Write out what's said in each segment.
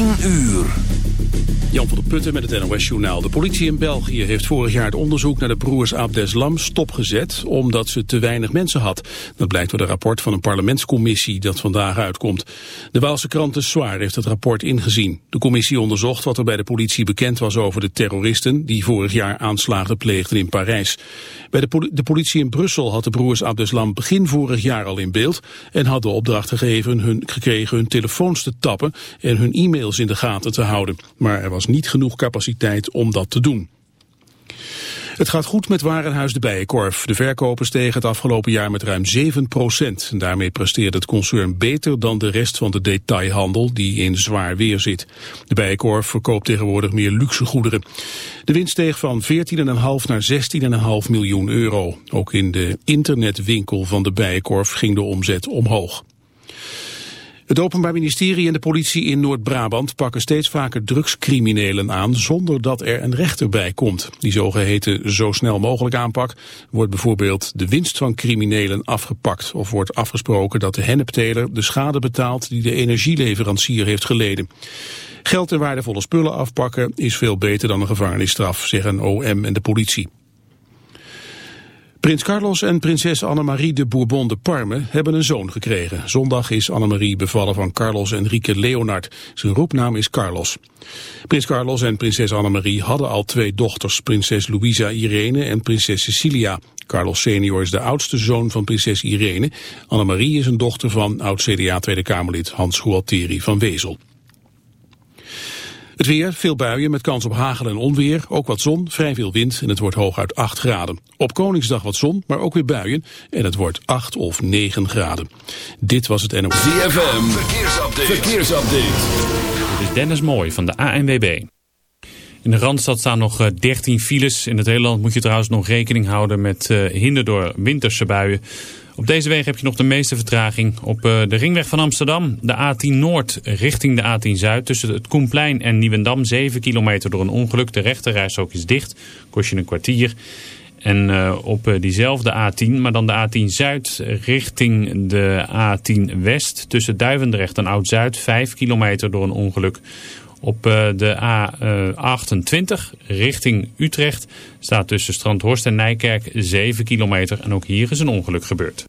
10 uur. Jan van der Putten met het NOS-journaal. De politie in België heeft vorig jaar het onderzoek naar de broers Abdeslam stopgezet... omdat ze te weinig mensen had. Dat blijkt door een rapport van een parlementscommissie dat vandaag uitkomt. De Waalse krant De Soir heeft het rapport ingezien. De commissie onderzocht wat er bij de politie bekend was over de terroristen... die vorig jaar aanslagen pleegden in Parijs. Bij de, de politie in Brussel had de broers Abdeslam begin vorig jaar al in beeld... en had de opdracht gegeven hun, gekregen hun telefoons te tappen... en hun e-mails in de gaten te houden. Maar er was niet genoeg capaciteit om dat te doen. Het gaat goed met Warenhuis de Bijenkorf. De verkopen stegen het afgelopen jaar met ruim 7 procent. Daarmee presteert het concern beter dan de rest van de detailhandel die in zwaar weer zit. De Bijenkorf verkoopt tegenwoordig meer luxe goederen. De winst steeg van 14,5 naar 16,5 miljoen euro. Ook in de internetwinkel van de Bijenkorf ging de omzet omhoog. Het Openbaar Ministerie en de politie in Noord-Brabant pakken steeds vaker drugscriminelen aan zonder dat er een rechter bij komt. Die zogeheten zo snel mogelijk aanpak wordt bijvoorbeeld de winst van criminelen afgepakt of wordt afgesproken dat de hennepteler de schade betaalt die de energieleverancier heeft geleden. Geld en waardevolle spullen afpakken is veel beter dan een gevangenisstraf, zeggen OM en de politie. Prins Carlos en prinses Annemarie de Bourbon de Parme hebben een zoon gekregen. Zondag is Annemarie bevallen van Carlos Enrique Leonard. Zijn roepnaam is Carlos. Prins Carlos en prinses Annemarie hadden al twee dochters, prinses Louisa Irene en prinses Cecilia. Carlos senior is de oudste zoon van prinses Irene. Annemarie is een dochter van oud-CDA Tweede Kamerlid Hans Gualteri van Wezel. Het weer, veel buien met kans op hagel en onweer. Ook wat zon, vrij veel wind en het wordt hooguit 8 graden. Op Koningsdag wat zon, maar ook weer buien. En het wordt 8 of 9 graden. Dit was het NOS. ZFM, verkeersupdate. verkeersupdate. Dit is Dennis Mooi van de ANWB. In de Randstad staan nog 13 eh, files. In het hele land moet je trouwens nog rekening houden met uh, hinder door winterse buien. Op deze weg heb je nog de meeste vertraging. Op eh, de ringweg van Amsterdam, de A10 Noord richting de A10 Zuid. Tussen het Koenplein en Nieuwendam, 7 kilometer door een ongeluk. De rechterrijstrook is dicht, kost je een kwartier. En uh, op uh, diezelfde A10, maar dan de A10 Zuid richting de A10 West. Tussen Duivendrecht en Oud-Zuid, 5 kilometer door een ongeluk. Op de A28 richting Utrecht staat tussen Strandhorst en Nijkerk 7 kilometer. En ook hier is een ongeluk gebeurd.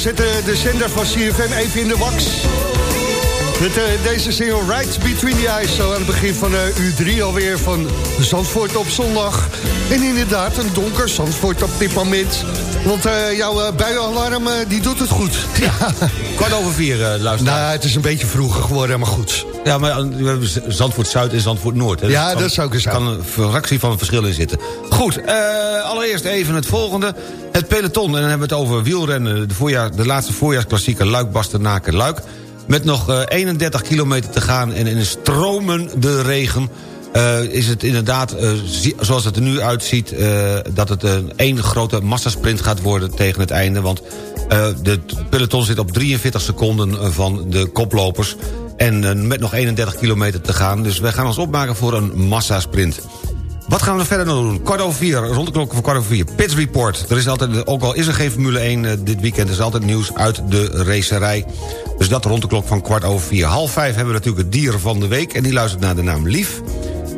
Zetten de zender van CFM even in de wax. Met uh, deze single Right Between the Eyes. Zo aan het begin van uh, uur 3 alweer van Zandvoort op zondag. En inderdaad een donker Zandvoort op dit moment. Want uh, jouw buienalarm die doet het goed. Ja, kwart over vier luister. Nou, het is een beetje vroeger geworden, maar goed. Ja, maar we hebben Zandvoort Zuid en Zandvoort Noord. Hè? Ja, dat zou ik eens Er kan een fractie van verschil in zitten. Goed, allereerst even het volgende. Het peloton, en dan hebben we het over wielrennen. De, voorjaar, de laatste voorjaarsklassieker Luik-Bastenaken-Luik. Met nog 31 kilometer te gaan en in een stromende regen... Uh, is het inderdaad, zoals het er nu uitziet... Dat het een één grote massasprint gaat worden tegen het einde. Want de peloton zit op 43 seconden van de koplopers. En met nog 31 kilometer te gaan. Dus wij gaan ons opmaken voor een massasprint. Wat gaan we verder doen? Kwart over vier, rond de klok van kwart over vier. Pits Report. Er is altijd, ook al is er geen Formule 1 dit weekend... is altijd nieuws uit de racerij. Dus dat rond de klok van kwart over vier. Half vijf hebben we natuurlijk het dier van de week... en die luistert naar de naam Lief.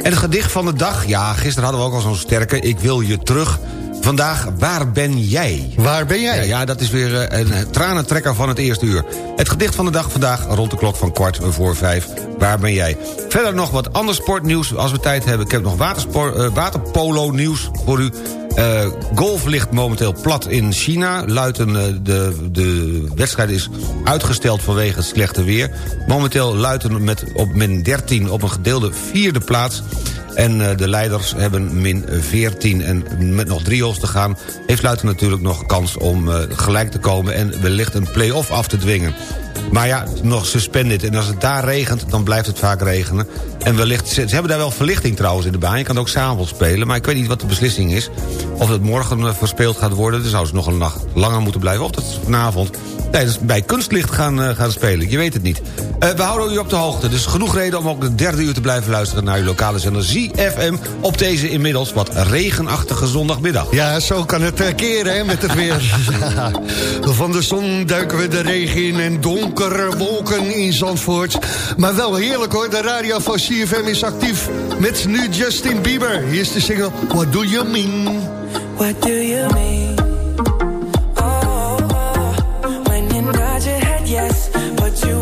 En het gedicht van de dag. Ja, gisteren hadden we ook al zo'n sterke... Ik wil je terug. Vandaag, waar ben jij? Waar ben jij? Ja, ja dat is weer eh, een tranentrekker van het eerste uur. Het gedicht van de dag vandaag rond de klok van kwart voor vijf. Waar ben jij? Verder nog wat ander sportnieuws als we tijd hebben. Ik heb nog uh, waterpolo nieuws voor u. Uh, golf ligt momenteel plat in China. Luiten, uh, de, de wedstrijd is uitgesteld vanwege het slechte weer. Momenteel Luiten met op min 13 op een gedeelde vierde plaats. En uh, de leiders hebben min 14. En met nog drie holes te gaan... heeft Luiten natuurlijk nog kans om gelijk te komen... en wellicht een play-off af te dwingen. Maar ja, nog suspended. En als het daar regent, dan blijft het vaak regenen. En wellicht, ze, hebben daar wel verlichting trouwens in de baan. Je kan ook s'avonds spelen, maar ik weet niet wat de beslissing is. Of het morgen uh, verspeeld gaat worden. Dan zou ze nog een nacht langer moeten blijven. Of dat vanavond tijdens bij kunstlicht gaan, uh, gaan spelen. Je weet het niet. Uh, we houden u op de hoogte. Dus genoeg reden om ook de derde uur te blijven luisteren... naar uw lokale zender ZFM op deze inmiddels wat regenachtige zondagmiddag. Ja, zo kan het keren hè, met het weer. Van de zon duiken we de regen in en donkere wolken in Zandvoort. Maar wel heerlijk hoor, de radio van CFM is actief met nu Justin Bieber. Hier is de single What Do You Mean? What do you mean? but you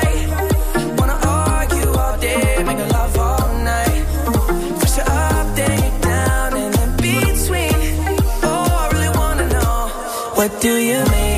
What do you mean?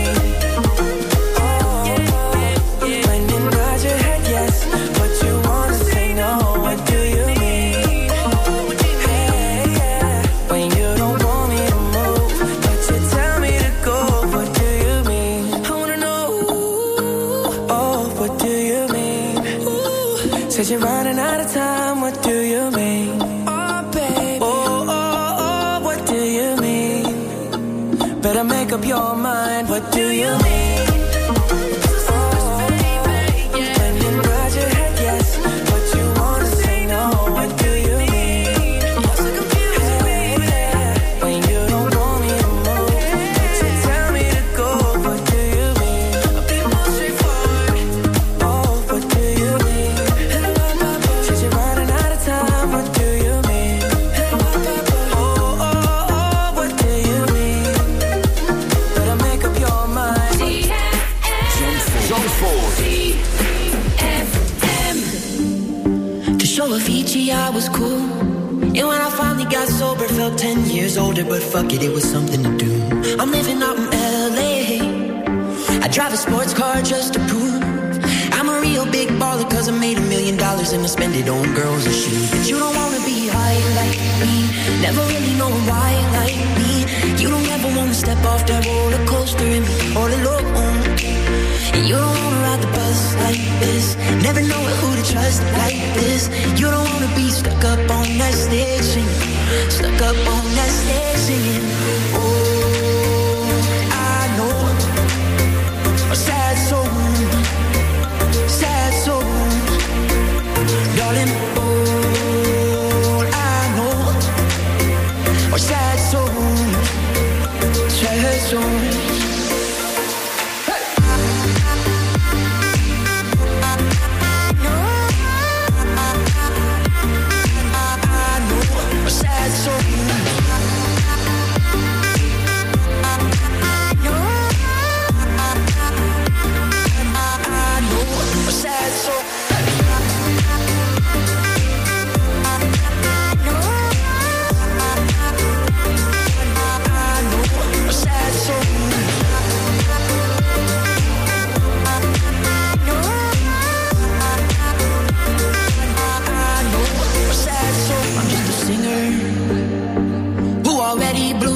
And I spend it on girls and shoes. But you don't wanna be high like me, never really know why like me. You don't ever wanna step off that roller coaster and be all alone. And you don't wanna ride the bus like this. Never know who to trust like this. You don't wanna be stuck up on that singing. Stuck up on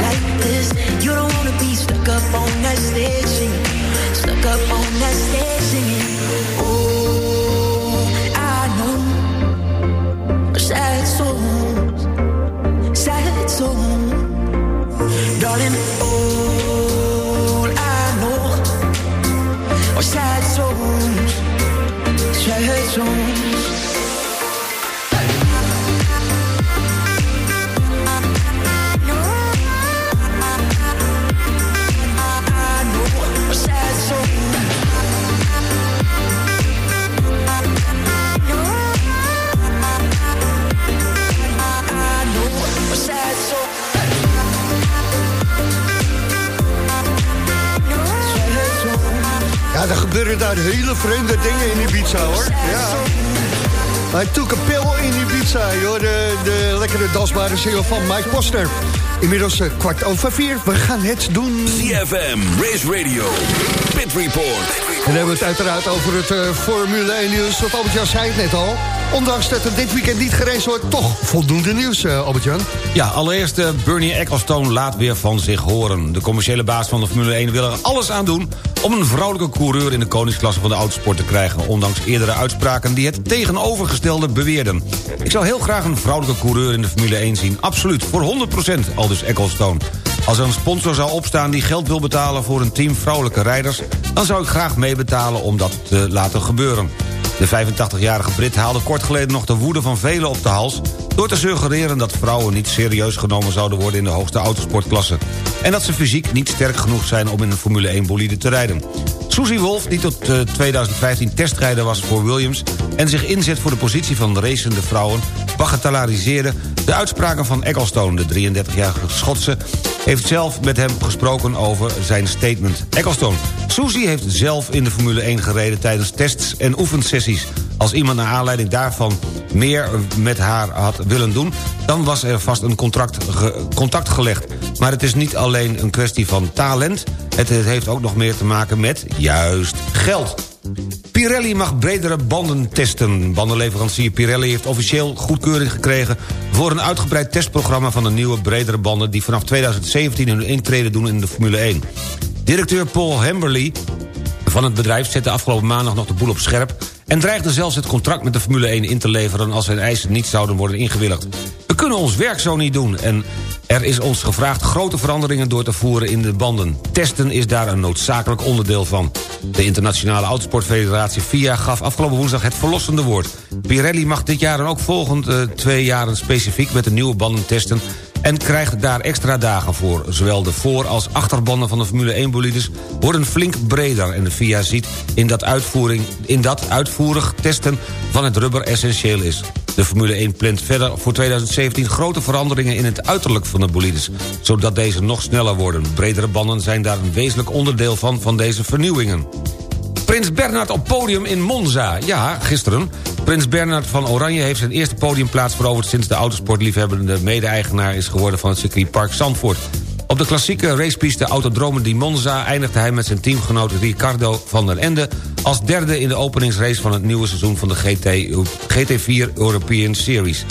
Like this. You don't wanna be stuck up on that stage singing. Stuck up on that stage singing. Gebeuren daar hele vreemde dingen in Ibiza, hoor. Ja. Hij took a pill in Ibiza, joh. De, de lekkere dansbare single van Mike Posner. Inmiddels eh, kwart over vier. We gaan het doen. CFM, Race Radio, Pit Report. En dan hebben we het uiteraard over het eh, Formule 1 nieuws. Want Albert-Jan zei het net al. Ondanks dat er dit weekend niet gereden wordt... toch voldoende nieuws, eh, Albert-Jan. Ja, allereerst eh, Bernie Ecclestone laat weer van zich horen. De commerciële baas van de Formule 1 wil er alles aan doen... om een vrouwelijke coureur in de koningsklasse van de autosport te krijgen... ondanks eerdere uitspraken die het tegenovergestelde beweerden. Ik zou heel graag een vrouwelijke coureur in de Formule 1 zien. Absoluut, voor 100% aldus Ecclestone. Als er een sponsor zou opstaan die geld wil betalen voor een team vrouwelijke rijders... dan zou ik graag meebetalen om dat te laten gebeuren. De 85-jarige Brit haalde kort geleden nog de woede van velen op de hals... door te suggereren dat vrouwen niet serieus genomen zouden worden... in de hoogste autosportklasse. En dat ze fysiek niet sterk genoeg zijn om in een Formule 1 bolide te rijden. Susie Wolf, die tot eh, 2015 testrijder was voor Williams... en zich inzet voor de positie van racende vrouwen... bagatelliseerde de uitspraken van Ecclestone, de 33-jarige Schotse... heeft zelf met hem gesproken over zijn statement. Ecclestone, Susie heeft zelf in de Formule 1 gereden... tijdens tests en oefensessies. Als iemand naar aanleiding daarvan meer met haar had willen doen... dan was er vast een contract contact gelegd. Maar het is niet alleen een kwestie van talent... het heeft ook nog meer te maken met, juist, geld. Pirelli mag bredere banden testen. Bandenleverancier Pirelli heeft officieel goedkeuring gekregen... voor een uitgebreid testprogramma van de nieuwe bredere banden... die vanaf 2017 hun intrede doen in de Formule 1. Directeur Paul Hemberley van het bedrijf zette afgelopen maandag nog de boel op scherp... en dreigde zelfs het contract met de Formule 1 in te leveren... als zijn eisen niet zouden worden ingewilligd. Kunnen ons werk zo niet doen en er is ons gevraagd grote veranderingen door te voeren in de banden. Testen is daar een noodzakelijk onderdeel van. De Internationale Autosportfederatie FIA gaf afgelopen woensdag het verlossende woord. Pirelli mag dit jaar en ook volgend uh, twee jaren specifiek met de nieuwe banden testen en krijgt daar extra dagen voor. Zowel de voor- als achterbanden van de Formule 1-bolides worden flink breder... en de FIA ziet in dat, uitvoering, in dat uitvoerig testen van het rubber essentieel is. De Formule 1 plant verder voor 2017 grote veranderingen in het uiterlijk van de bolides... zodat deze nog sneller worden. Bredere banden zijn daar een wezenlijk onderdeel van, van deze vernieuwingen. Prins Bernhard op podium in Monza. Ja, gisteren. Prins Bernhard van Oranje heeft zijn eerste podiumplaats veroverd... sinds de autosportliefhebbende mede-eigenaar is geworden van het circuitpark Zandvoort. Op de klassieke racepiste Autodrome di Monza... eindigde hij met zijn teamgenoot Ricardo van der Ende... als derde in de openingsrace van het nieuwe seizoen van de GT, GT4 European Series.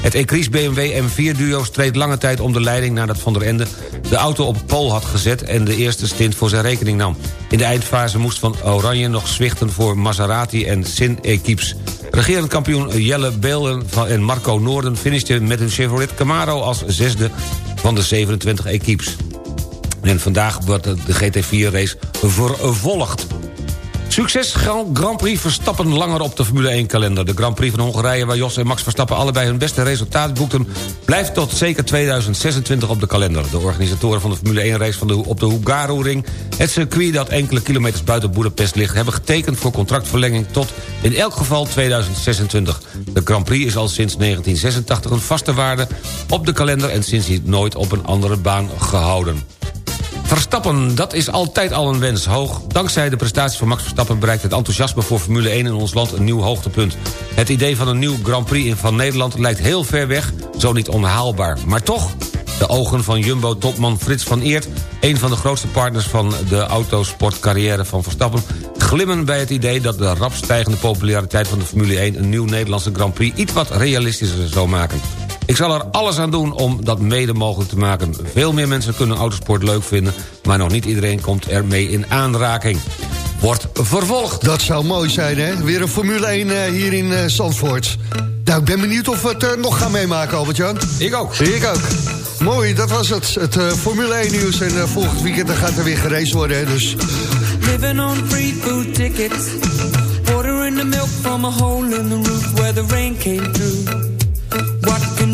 Het Ecris BMW M4-duo streed lange tijd om de leiding... nadat Van der Ende de auto op pol had gezet... en de eerste stint voor zijn rekening nam. In de eindfase moest Van Oranje nog zwichten voor Maserati en Sin-Equipes. Regerend kampioen Jelle Beelen en Marco Noorden... finishten met hun Chevrolet Camaro als zesde van de 27 equipes. En vandaag wordt de GT4-race vervolgd. Succes Grand Prix Verstappen langer op de Formule 1-kalender. De Grand Prix van Hongarije, waar Jos en Max Verstappen... allebei hun beste resultaat boekten... blijft tot zeker 2026 op de kalender. De organisatoren van de Formule 1-race op de Hungaroring... het circuit dat enkele kilometers buiten Boedapest ligt... hebben getekend voor contractverlenging tot in elk geval 2026. De Grand Prix is al sinds 1986 een vaste waarde op de kalender... en sindsdien nooit op een andere baan gehouden. Verstappen, dat is altijd al een wens. Hoog. Dankzij de prestaties van Max Verstappen bereikt het enthousiasme voor Formule 1 in ons land een nieuw hoogtepunt. Het idee van een nieuw Grand Prix van Nederland lijkt heel ver weg, zo niet onhaalbaar. Maar toch, de ogen van Jumbo-topman Frits van Eert... een van de grootste partners van de autosportcarrière van Verstappen... glimmen bij het idee dat de rap stijgende populariteit van de Formule 1... een nieuw Nederlandse Grand Prix iets wat realistischer zou maken. Ik zal er alles aan doen om dat mede mogelijk te maken. Veel meer mensen kunnen autosport leuk vinden... maar nog niet iedereen komt ermee in aanraking. Wordt vervolgd. Dat zou mooi zijn, hè? Weer een Formule 1 uh, eh, hier in uh, Zandvoort. Nou, ik ben benieuwd of we het uh, nog gaan meemaken, Albert-Jan. Ik ook. Ik ook. Mooi, dat was het. Het Formule 1 nieuws. En volgend weekend dan gaat er weer gereisd worden, hè, dus... Living on free food tickets. Water in the milk from a hole in the roof where the rain came through.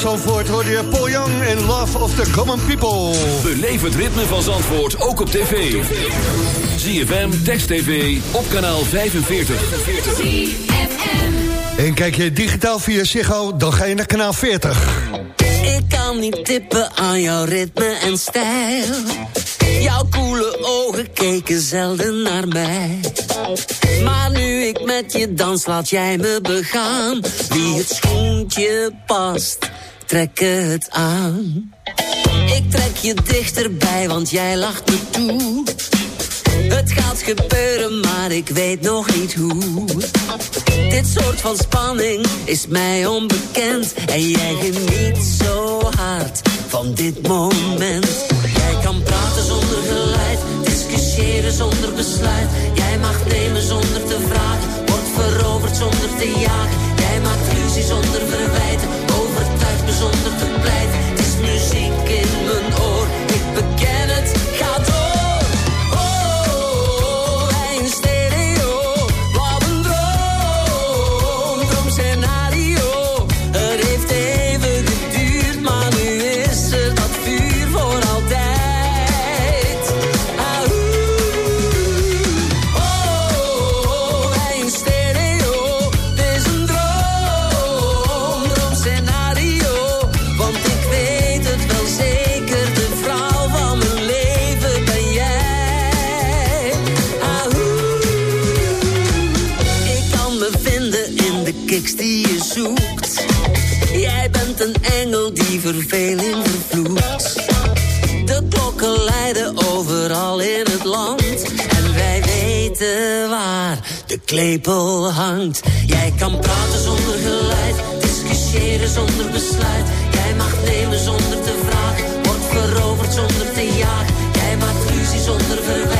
Zandvoort hoorde je Paul Young en Love of the Common People. Beleef het ritme van Zandvoort ook op tv. ZFM, Text TV, op kanaal 45. En kijk je digitaal via Ziggo, dan ga je naar kanaal 40. Ik kan niet tippen aan jouw ritme en stijl. Jouw koele ogen keken zelden naar mij. Maar nu ik met je dans, laat jij me begaan. Wie het schoentje past trek het aan. Ik trek je dichterbij, want jij lacht me toe. Het gaat gebeuren, maar ik weet nog niet hoe. Dit soort van spanning is mij onbekend. En jij geniet zo hard van dit moment. Jij kan praten zonder geluid, discussiëren zonder besluit. Jij mag nemen zonder te vragen, wordt veroverd zonder te jagen. Jij maakt ruzie zonder verwijt zonder verblijf. Vervelende vloed. De klokken leiden overal in het land. En wij weten waar de klepel hangt. Jij kan praten zonder geluid, discussiëren zonder besluit. Jij mag nemen zonder te vragen, wordt veroverd zonder te jaag, Jij maakt ruzie zonder verwijt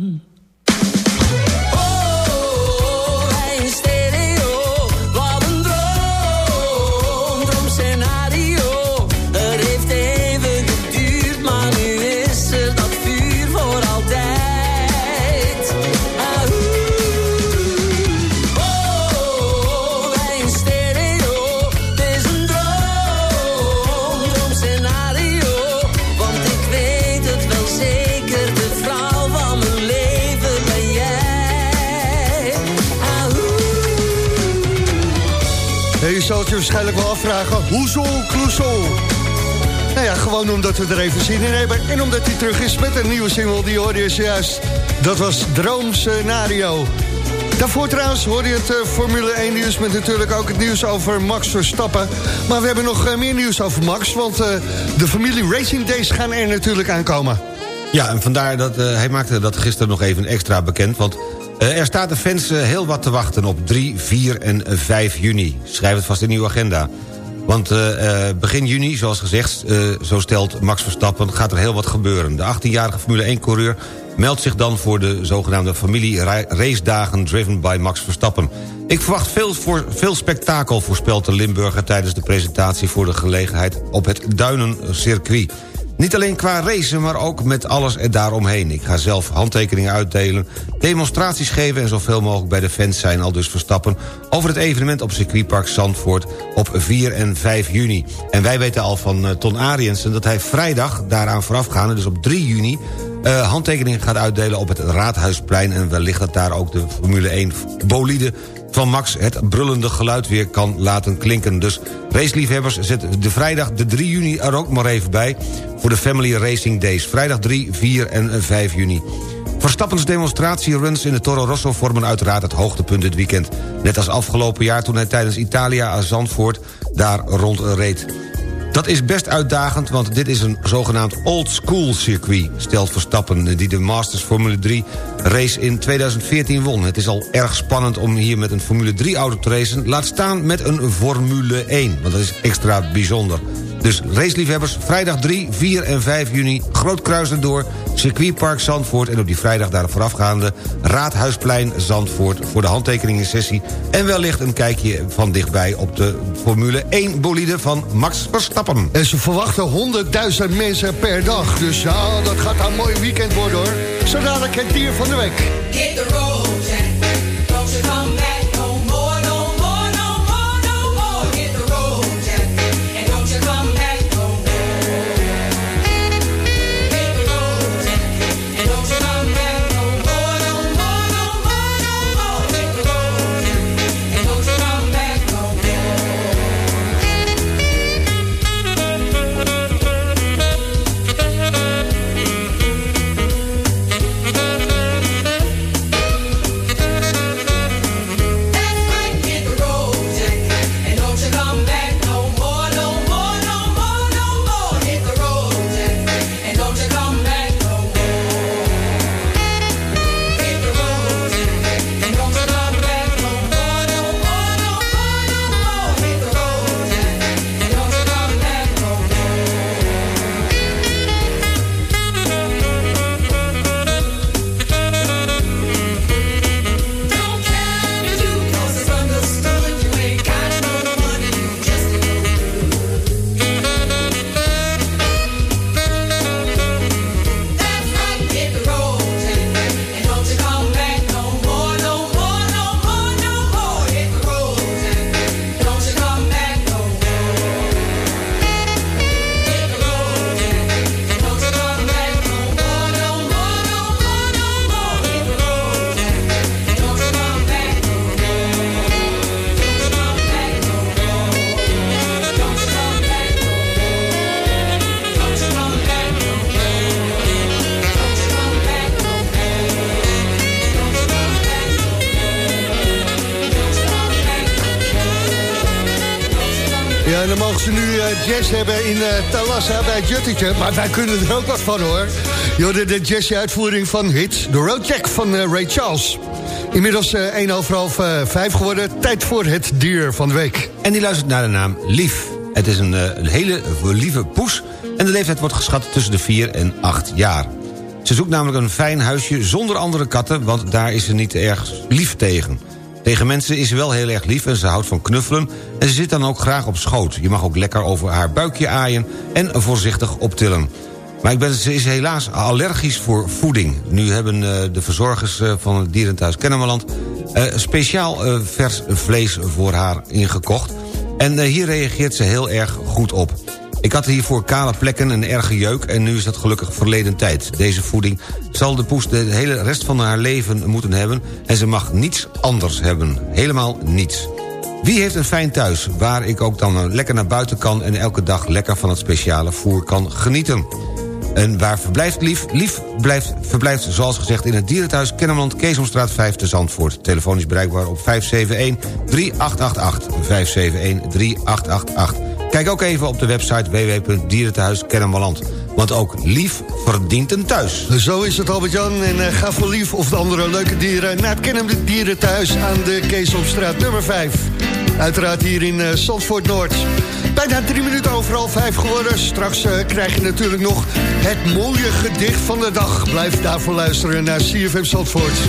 Omdat we er even zin in hebben. En omdat hij terug is met een nieuwe single, die hoorde je juist. Dat was Droomscenario. Daarvoor trouwens hoorde je het uh, Formule 1 nieuws... met natuurlijk ook het nieuws over Max Verstappen. Maar we hebben nog uh, meer nieuws over Max... want uh, de familie Racing Days gaan er natuurlijk aankomen. Ja, en vandaar dat hij maakte dat gisteren nog even extra bekend... want er staat de fans heel wat te wachten op 3, 4 en 5 juni. Schrijf het vast in uw agenda. Want uh, begin juni, zoals gezegd, uh, zo stelt Max Verstappen... gaat er heel wat gebeuren. De 18-jarige Formule 1-coureur meldt zich dan voor de zogenaamde familie-racedagen... driven by Max Verstappen. Ik verwacht veel, voor, veel spektakel, voorspelt de Limburger... tijdens de presentatie voor de gelegenheid op het Duinencircuit. Niet alleen qua racen, maar ook met alles er daaromheen. Ik ga zelf handtekeningen uitdelen, demonstraties geven... en zoveel mogelijk bij de fans zijn, al dus Verstappen... over het evenement op circuitpark Zandvoort op 4 en 5 juni. En wij weten al van uh, Ton Ariensen dat hij vrijdag daaraan voorafgaande... dus op 3 juni uh, handtekeningen gaat uitdelen op het Raadhuisplein... en wellicht dat daar ook de Formule 1 bolide van Max het brullende geluid weer kan laten klinken. Dus raceliefhebbers, zet de vrijdag de 3 juni er ook maar even bij... voor de Family Racing Days. Vrijdag 3, 4 en 5 juni. Verstappens demonstratieruns in de Toro Rosso vormen uiteraard het hoogtepunt dit weekend. Net als afgelopen jaar toen hij tijdens Italia Zandvoort daar rondreed. Dat is best uitdagend, want dit is een zogenaamd old school circuit... stelt Verstappen, die de Masters Formule 3 race in 2014 won. Het is al erg spannend om hier met een Formule 3-auto te racen... laat staan met een Formule 1, want dat is extra bijzonder. Dus raceliefhebbers, vrijdag 3, 4 en 5 juni... Groot Kruisen door, circuitpark Zandvoort... en op die vrijdag daar voorafgaande Raadhuisplein Zandvoort... voor de handtekeningensessie... en wellicht een kijkje van dichtbij op de Formule 1 bolide van Max Verstappen. En ze verwachten 100.000 mensen per dag. Dus ja, dat gaat een mooi weekend worden hoor. Zo dadelijk het dier van de week. Hit the road, jazz hebben in uh, Talassa bij Juttetje. Maar wij kunnen er ook wat van hoor. Je de jazz-uitvoering van Hits, de Roadjack van uh, Ray Charles. Inmiddels uh, 1 over half uh, 5 geworden. Tijd voor het dier van de week. En die luistert naar de naam Lief. Het is een, een hele lieve poes. En de leeftijd wordt geschat tussen de 4 en 8 jaar. Ze zoekt namelijk een fijn huisje zonder andere katten... want daar is ze niet erg lief tegen. Tegen mensen is ze wel heel erg lief en ze houdt van knuffelen... en ze zit dan ook graag op schoot. Je mag ook lekker over haar buikje aaien en voorzichtig optillen. Maar ik ben, ze is helaas allergisch voor voeding. Nu hebben uh, de verzorgers uh, van het dierenthuis Kennemerland... Uh, speciaal vers vlees voor haar ingekocht. En hier reageert ze heel erg goed op. Ik had hiervoor kale plekken en erge jeuk en nu is dat gelukkig verleden tijd. Deze voeding zal de poes de hele rest van haar leven moeten hebben... en ze mag niets anders hebben. Helemaal niets. Wie heeft een fijn thuis, waar ik ook dan lekker naar buiten kan... en elke dag lekker van het speciale voer kan genieten? En waar verblijft Lief? Lief blijft, verblijft zoals gezegd in het dierenthuis Kennemerland... Keesomstraat 5 te Zandvoort. Telefonisch bereikbaar op 571-3888. 571-3888. Kijk ook even op de website www.dierentehuiskennemerland. Want ook Lief verdient een thuis. Zo is het Albert-Jan. En uh, ga voor Lief of de andere leuke dieren... naar het Kennemer Dierenthuis aan de Keesomstraat nummer 5. Uiteraard hier in uh, Zandvoort Noord. Bijna drie minuten overal vijf geworden. Straks uh, krijg je natuurlijk nog het mooie gedicht van de dag. Blijf daarvoor luisteren naar CFM Zandvoort.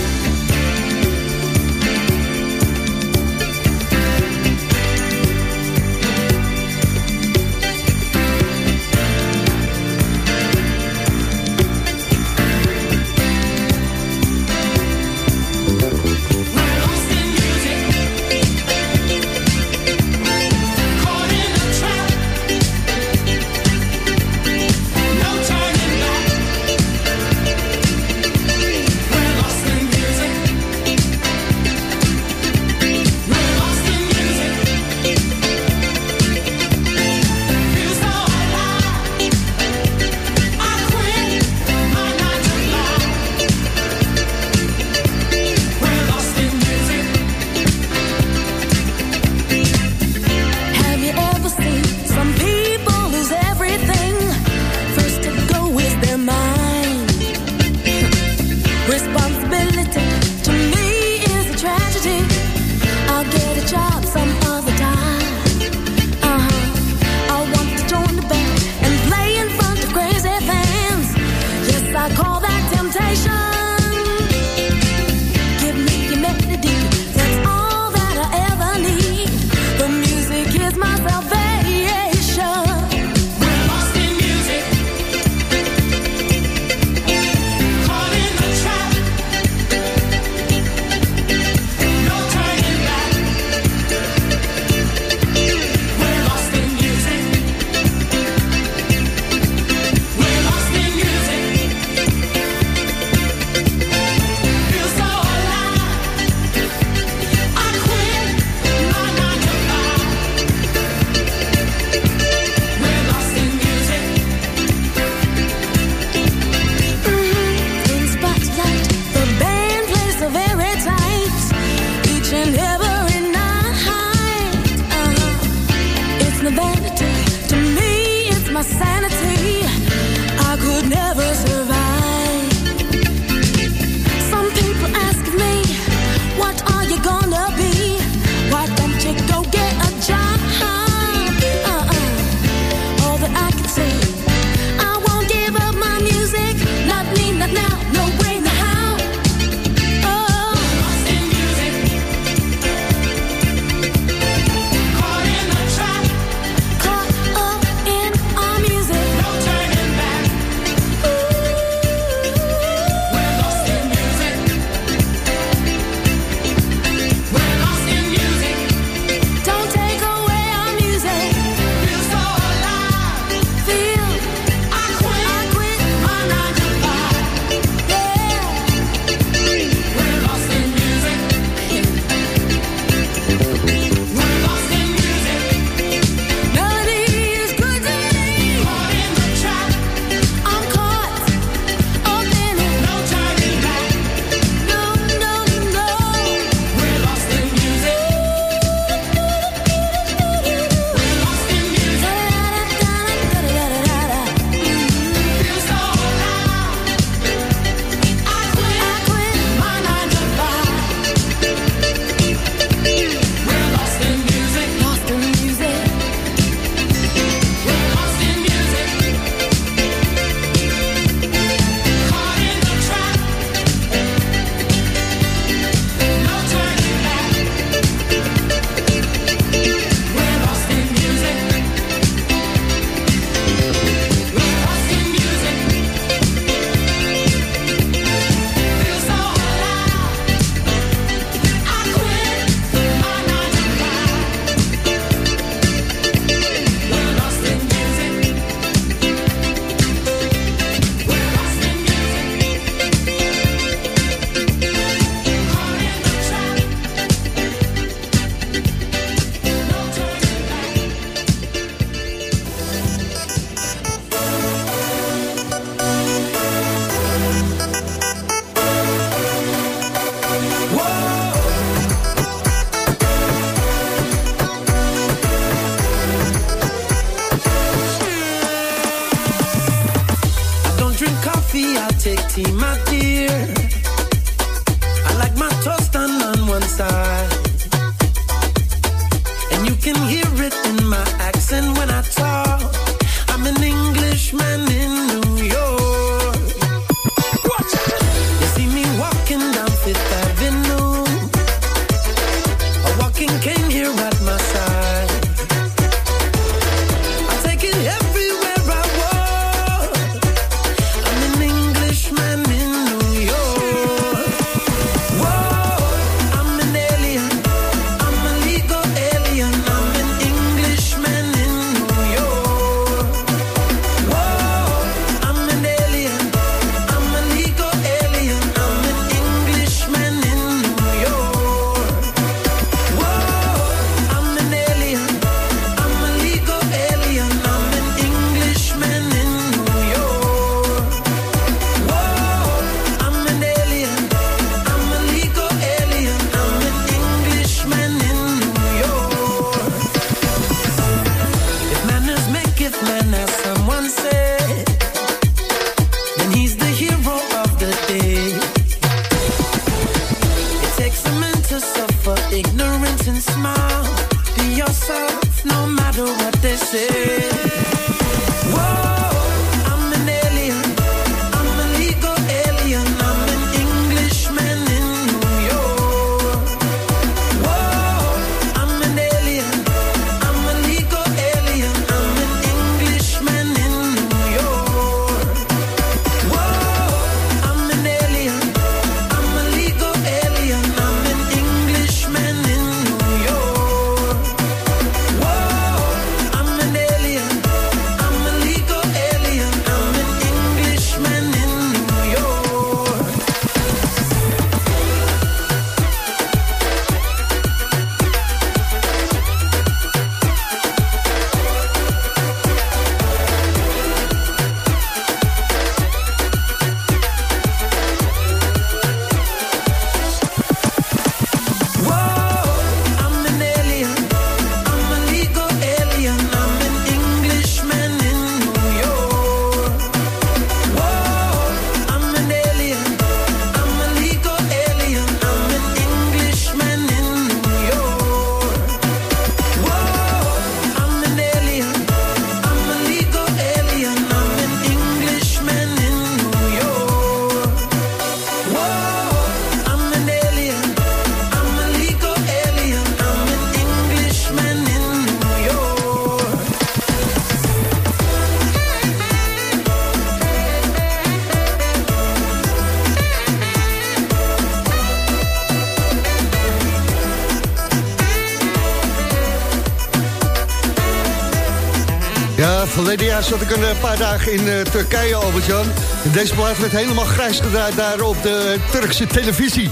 Verleden jaar zat ik een eh, paar dagen in eh, Turkije, Albert-Jan. Deze plaat werd helemaal grijs gedraaid daar op de Turkse televisie.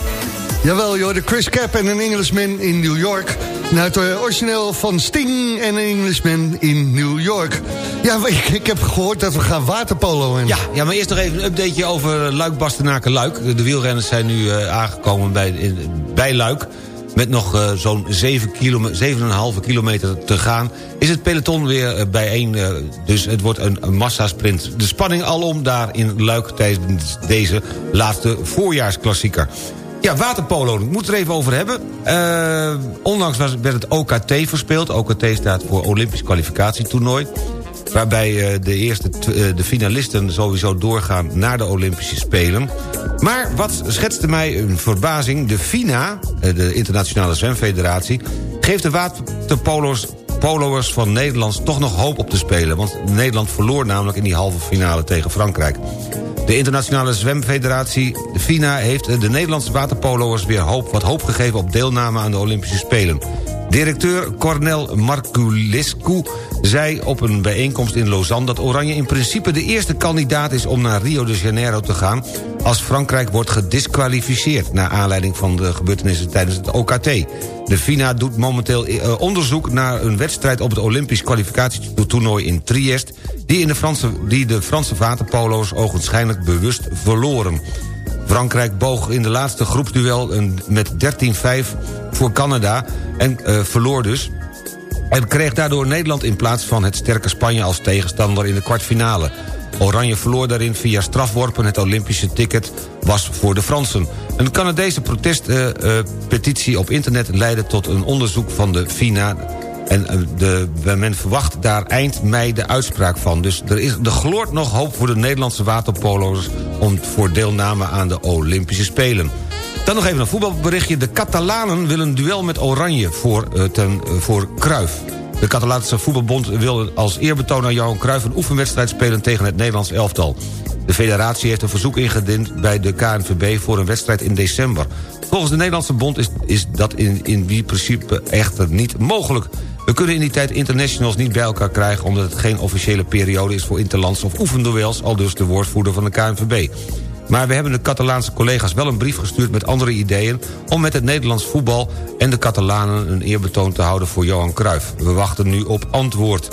Jawel, joh, de Chris Cap en een Englishman in New York. Nou, het origineel van Sting en een Englishman in New York. Ja, ik, ik heb gehoord dat we gaan waterpoloen. Ja, ja, maar eerst nog even een updateje over Luik, Bastenaken, Luik. De wielrenners zijn nu eh, aangekomen bij, in, bij Luik. Met nog eh, zo'n 7 kilome 7,5 kilometer te gaan... is het peloton weer eh, bijeen. eh, dus het wordt een, een massasprint. De spanning alom daar in Luik tijdens deze laatste voorjaarsklassieker. Ja, waterpolo, ik moet het er even over hebben. Eh, onlangs was, werd het OKT verspeeld. OKT staat voor Olympisch kwalificatietoernooi. Waarbij eh, de eerste eh, de finalisten sowieso doorgaan naar de Olympische Spelen. Maar wat schetste mij een verbazing... de FINA, eh, de Internationale Zwemfederatie... geeft de waterpolo's polo'ers van Nederland toch nog hoop op te spelen. Want Nederland verloor namelijk in die halve finale tegen Frankrijk. De Internationale Zwemfederatie, de FINA, heeft de Nederlandse waterpolo'ers weer hoop, wat hoop gegeven op deelname aan de Olympische Spelen. Directeur Cornel Marculescu zei op een bijeenkomst in Lausanne... dat Oranje in principe de eerste kandidaat is om naar Rio de Janeiro te gaan... als Frankrijk wordt gedisqualificeerd... naar aanleiding van de gebeurtenissen tijdens het OKT. De FINA doet momenteel eh, onderzoek naar een wedstrijd... op het Olympisch kwalificatietoernooi in Triest... die, in de, Franse, die de Franse waterpolo's ogenschijnlijk bewust verloren. Frankrijk boog in de laatste groepsduel een- met 13-5 voor Canada... en eh, verloor dus en kreeg daardoor Nederland in plaats van het sterke Spanje als tegenstander in de kwartfinale. Oranje verloor daarin via strafworpen. Het Olympische ticket was voor de Fransen. Een Canadese protestpetitie op internet leidde tot een onderzoek van de FINA... En eh, de, men verwacht daar eind mei de uitspraak van. Dus er, is, er gloort nog hoop voor de Nederlandse waterpolo's... om voor deelname aan de Olympische Spelen. Dan nog even een voetbalberichtje. De Catalanen willen een duel met Oranje voor, uh, ten, uh, voor Kruif. De Catalaanse voetbalbond wil als eerbetoon aan Johan Cruijff... een oefenwedstrijd spelen tegen het Nederlands elftal. De federatie heeft een verzoek ingediend bij de KNVB... voor een wedstrijd in december. Volgens de Nederlandse bond is, is dat in, in die principe echter niet mogelijk. We kunnen in die tijd internationals niet bij elkaar krijgen... omdat het geen officiële periode is voor interlands of oefenduels... al dus de woordvoerder van de KNVB. Maar we hebben de Catalaanse collega's wel een brief gestuurd met andere ideeën... om met het Nederlands voetbal en de Catalanen een eerbetoon te houden voor Johan Cruijff. We wachten nu op antwoord.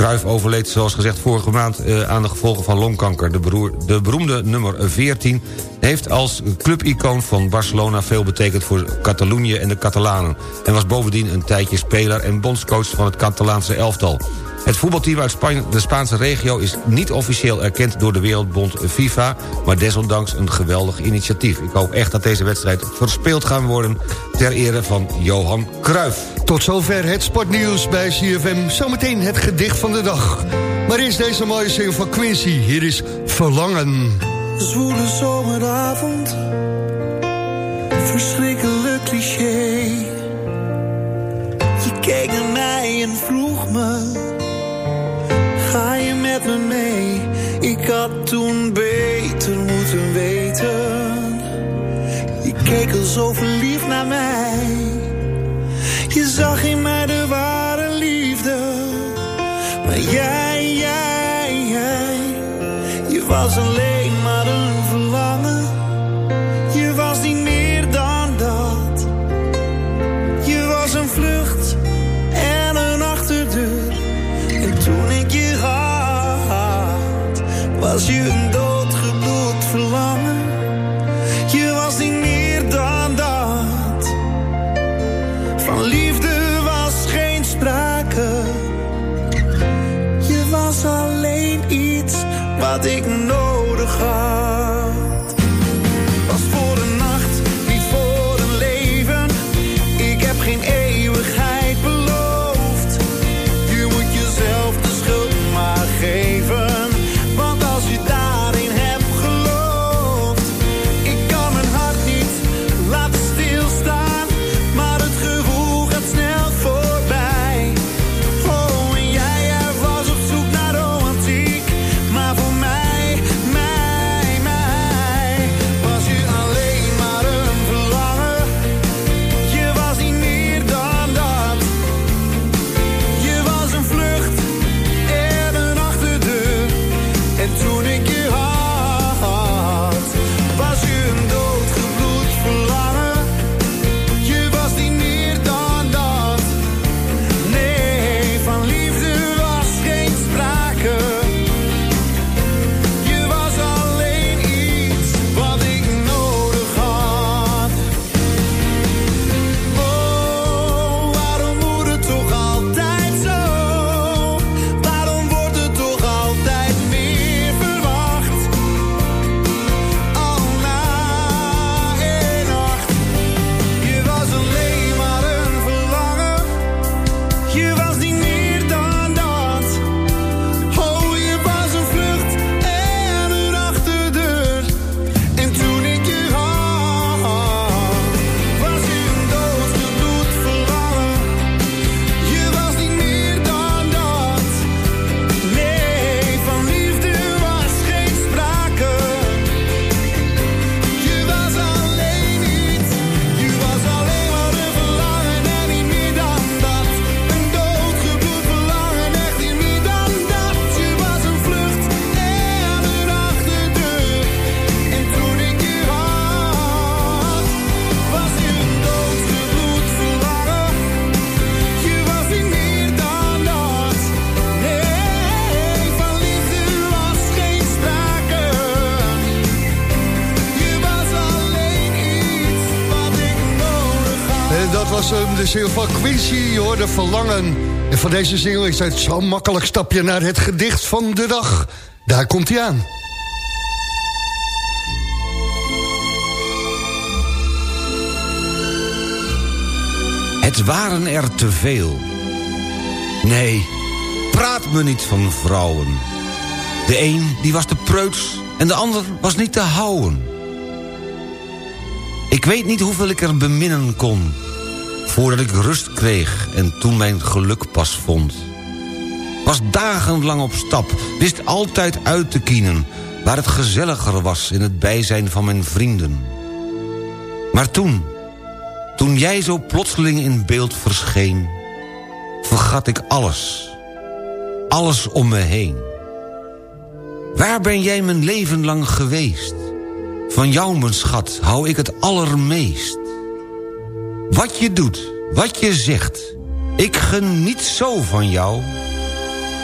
Cruijff overleed zoals gezegd vorige maand eh, aan de gevolgen van longkanker. De, de beroemde nummer 14 heeft als clubicoon van Barcelona veel betekend voor Catalonië en de Catalanen... en was bovendien een tijdje speler en bondscoach van het Catalaanse elftal. Het voetbalteam uit de Spaanse regio is niet officieel erkend door de Wereldbond FIFA... maar desondanks een geweldig initiatief. Ik hoop echt dat deze wedstrijd verspeeld gaan worden... ter ere van Johan Cruijff. Tot zover het sportnieuws bij CFM. Zometeen het gedicht van de dag. Maar is deze mooie zin van Quincy. Hier is Verlangen. Zwoele zomeravond. Verschrikkelijk cliché. Je keek naar mij en vroeg me ga je met me mee? Ik had toen beter moeten weten. Je keek al zo verliefd naar mij. Je zag in mij Quincy, je hoorde Verlangen. En van deze single is het zo makkelijk stapje naar het gedicht van de dag. Daar komt hij aan. Het waren er te veel. Nee, praat me niet van vrouwen. De een die was te preuts en de ander was niet te houden. Ik weet niet hoeveel ik er beminnen kon... voordat ik rust kreeg en toen mijn geluk pas vond. Was dagenlang op stap, wist altijd uit te kienen... waar het gezelliger was in het bijzijn van mijn vrienden. Maar toen, toen jij zo plotseling in beeld verscheen... vergat ik alles, alles om me heen. Waar ben jij mijn leven lang geweest? Van jou, mijn schat, hou ik het allermeest. Wat je doet, wat je zegt, ik geniet zo van jou.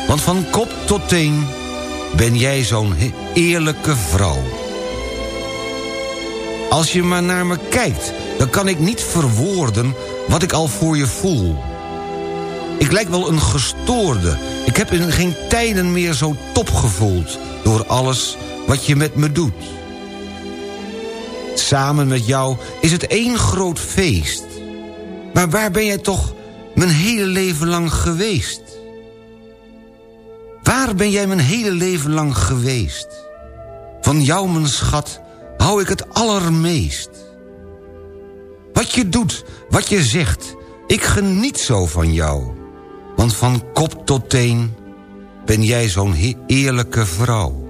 Want van kop tot teen ben jij zo'n eerlijke vrouw. Als je maar naar me kijkt, dan kan ik niet verwoorden wat ik al voor je voel. Ik lijk wel een gestoorde. Ik heb in geen tijden meer zo top gevoeld... door alles wat je met me doet. Samen met jou is het één groot feest. Maar waar ben jij toch mijn hele leven lang geweest? Waar ben jij mijn hele leven lang geweest? Van jou, mijn schat, hou ik het allermeest. Wat je doet, wat je zegt, ik geniet zo van jou. Want van kop tot teen ben jij zo'n eerlijke vrouw.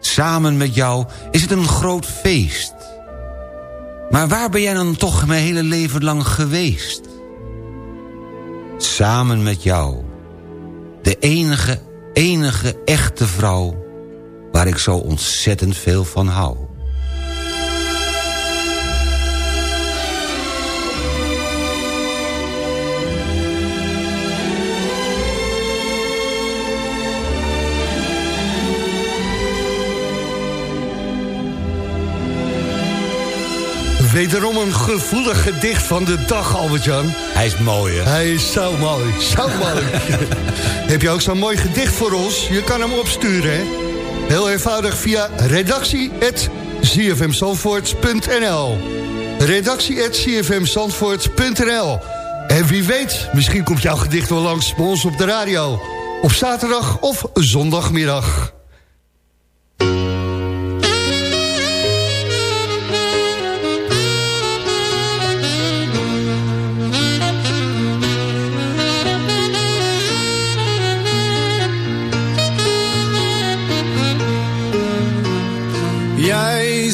Samen met jou is het een groot feest. Maar waar ben jij dan toch mijn hele leven lang geweest? Samen met jou. De enige, enige echte vrouw... waar ik zo ontzettend veel van hou. Wederom een gevoelig gedicht van de dag, Albert-Jan. Hij is mooi, hè? Hij is zo mooi, zo mooi. Heb je ook zo'n mooi gedicht voor ons? Je kan hem opsturen, hè? Heel eenvoudig via redactie.zfmzandvoort.nl redactie.zfmzandvoort.nl En wie weet, misschien komt jouw gedicht wel langs bij ons op de radio. Op zaterdag of zondagmiddag.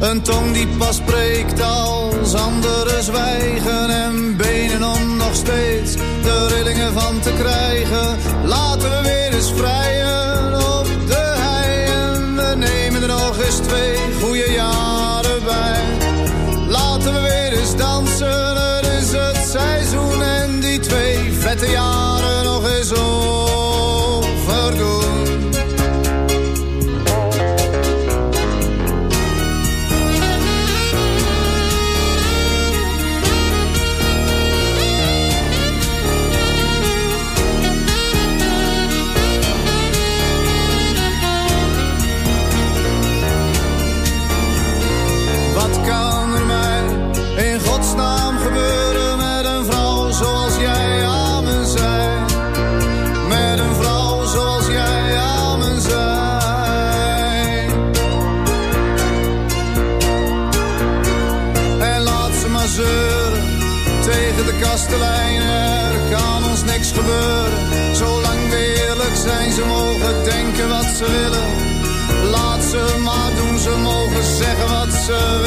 Een tong die pas spreekt als anderen zwijgen. En benen om nog steeds de rillingen van te krijgen. Laten we weer eens vrijen Zolang we eerlijk zijn, ze mogen denken wat ze willen. Laat ze maar doen, ze mogen zeggen wat ze willen.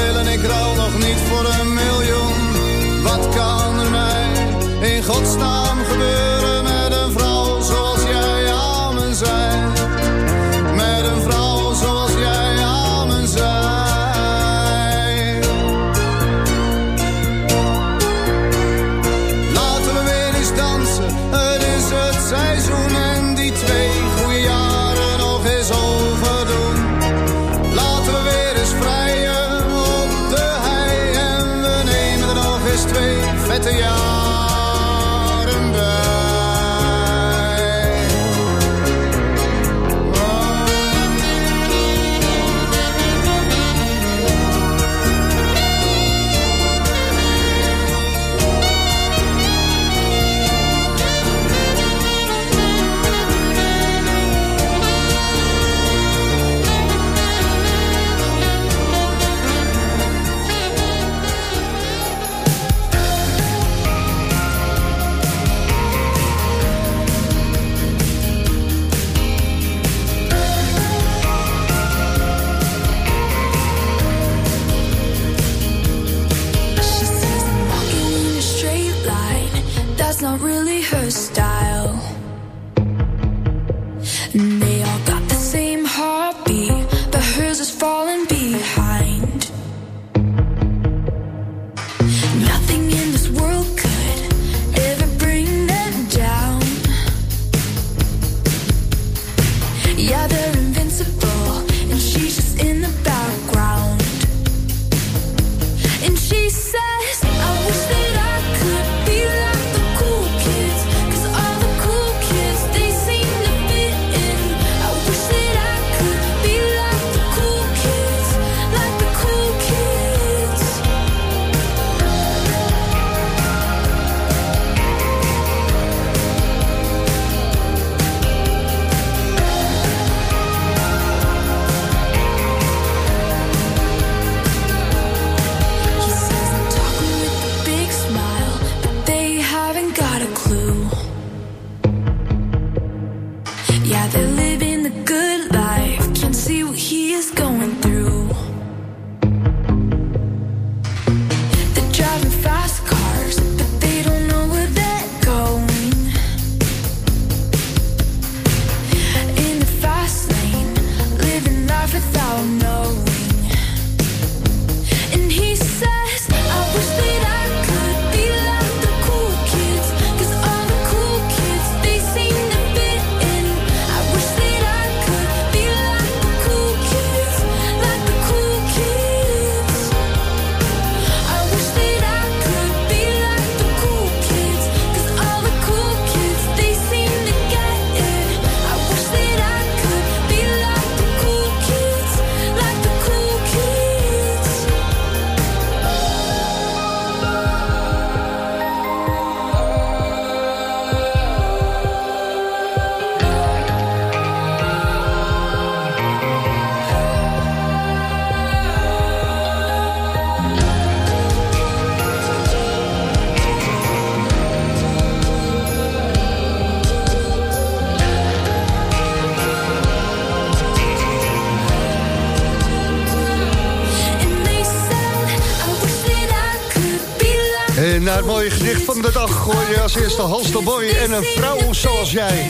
Mooie gedicht van de dag gooi je als eerste Hans de Boy en een vrouw zoals jij.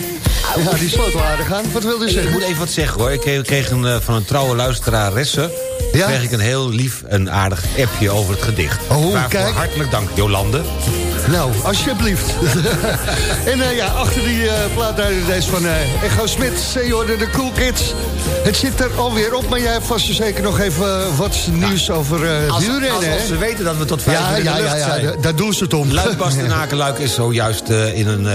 Ja, die sloot wel aardig aan. Wat wilde je Ik zeggen? moet even wat zeggen hoor. Ik kreeg, ik een, eh, van een trouwe luisteraresse... Ja? kreeg ik een heel lief en aardig appje over het gedicht. Oh, Waarvoor kijk. hartelijk dank, Jolande. Nou, alsjeblieft. en eh, ja, achter die eh plaat daar deze van eh Echo Smit, de Cool Kids. Het zit er alweer op, maar jij hebt vast zeker nog even wat nieuws over eh Als, wielrennen, als, ze weten dat we tot vijf Ja, uur in ja, de lucht ja, ja, daar doen ze het om. Luik Bastenaken-Luik is zojuist in, een,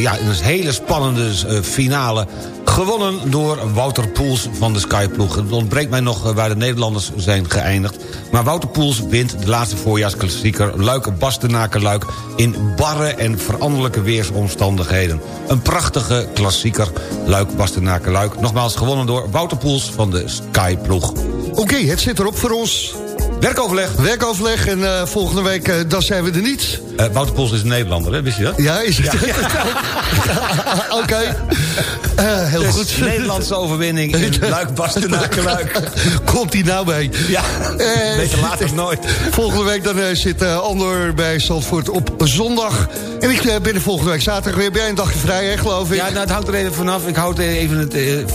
ja, in een hele spannende finale gewonnen door Wouter Poels van de Skyploeg. Het ontbreekt mij nog eh, waar de Nederlanders zijn geëindigd. Maar Wouter Poels wint de laatste voorjaarsklassieker Luik Bastenaken-Luik in barre en veranderlijke weersomstandigheden. Een prachtige klassieker Luik Bastenaken-Luik. Nogmaals gewonnen door Wouter Poels van de Skyploeg. Oké, het zit erop voor ons. Werkoverleg. Werkoverleg en eh, volgende week eh, dan zijn we er niet. Eh, Wouter Pols is een Nederlander, hè? wist je dat? Ja, is het? Oké. Eh, heel Dus goed. Nederlandse overwinning in Luik, Bastenaken, Luik. Komt hij nou mee? Ja, Eh, beter later of nooit. Volgende week dan zit Andor bij Zandvoort op zondag. En ik ben er volgende week zaterdag weer. Ben jij een dagje vrij, hè, geloof ik? Ja, nou, het hangt er even vanaf. Ik houd even het,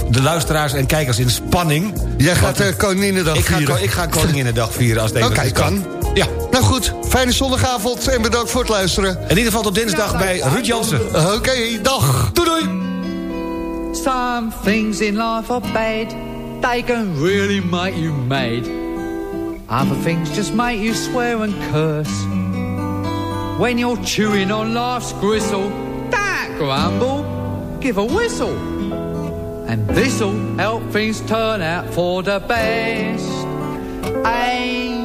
de luisteraars en kijkers in spanning. Jij gaat uh, Koninginnedag Ik ga, vieren. ik ga Koninginnedag vieren als het Oké, kan. Ja. Nou goed, fijne zondagavond en bedankt voor het luisteren. In ieder geval tot dinsdag bij Ruud Jansen. Oké, dag. Doei doei. Some things in life are bad. They can really make you mad. Other things just make you swear and curse. When you're chewing on life's gristle, don't grumble, give a whistle. And this'll help things turn out for the best. And